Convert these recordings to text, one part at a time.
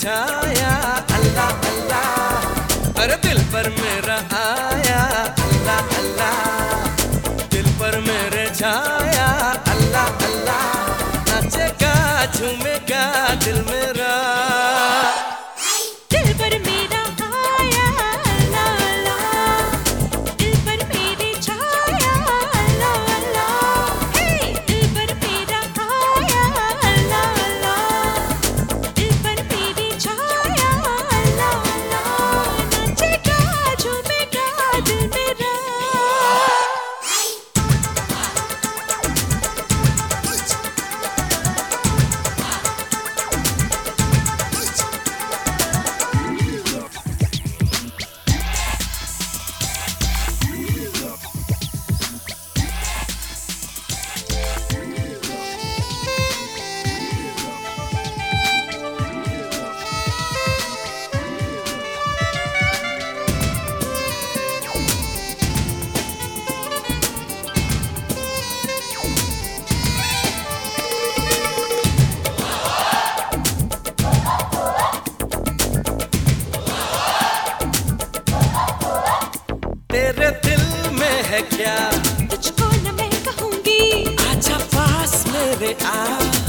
छाया अल्लाह अल्लाह। अरे दिल पर मेरा आया। अल्लाह अल्लाह। दिल पर मेरे छाया अल्लाह अल्लाह। नाचेगा झूमेगा दिल मेरा है क्या? तुझको न मैं कहूँगी। आजा पास मेरे आ।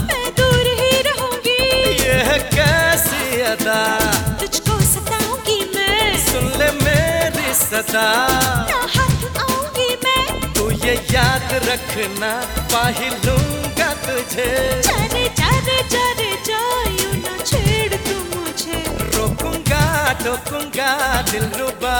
मैं दूर ही रहूँगी। ये है कैसी अदा? तुझको सताऊँगी मैं। सुन ले मेरी सदा। आऊँगी मैं। तू ये याद रखना पाही लूँगा तुझे। जाने जाने जाने जायूं ना छेड़ तू मुझे। रोकूँगा टोकूँगा दिल रुबा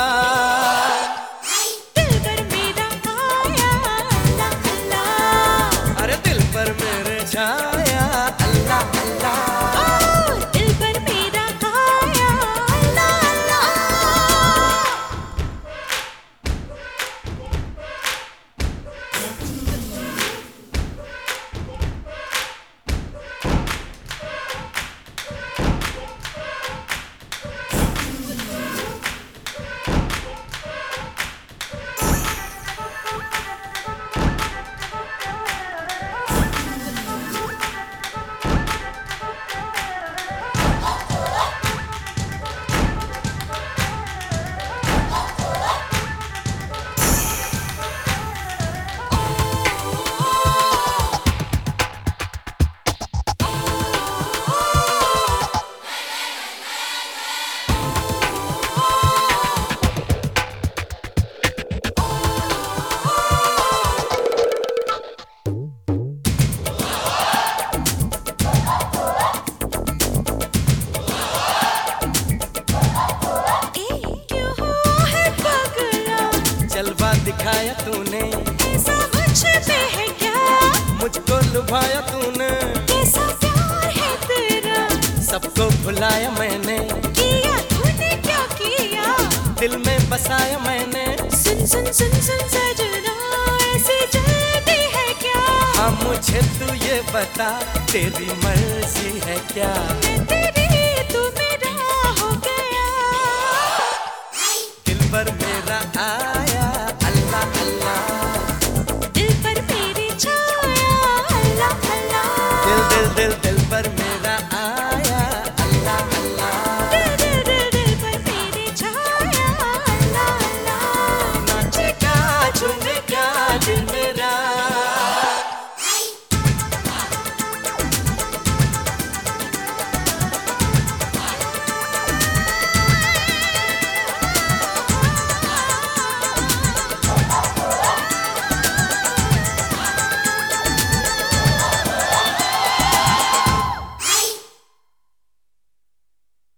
दिखाया तूने। ऐसा मुझ पे है क्या? मुझको लुभाया तूने। कैसा प्यार है तेरा? सबको भुलाया मैंने। किया तूने क्या किया? दिल में बसाया मैंने। सुन सुन सुन सुन सजना ऐसी जल्दी है क्या? हाँ मुझे तू ये बता तेरी मर्ज़ी है क्या? मैं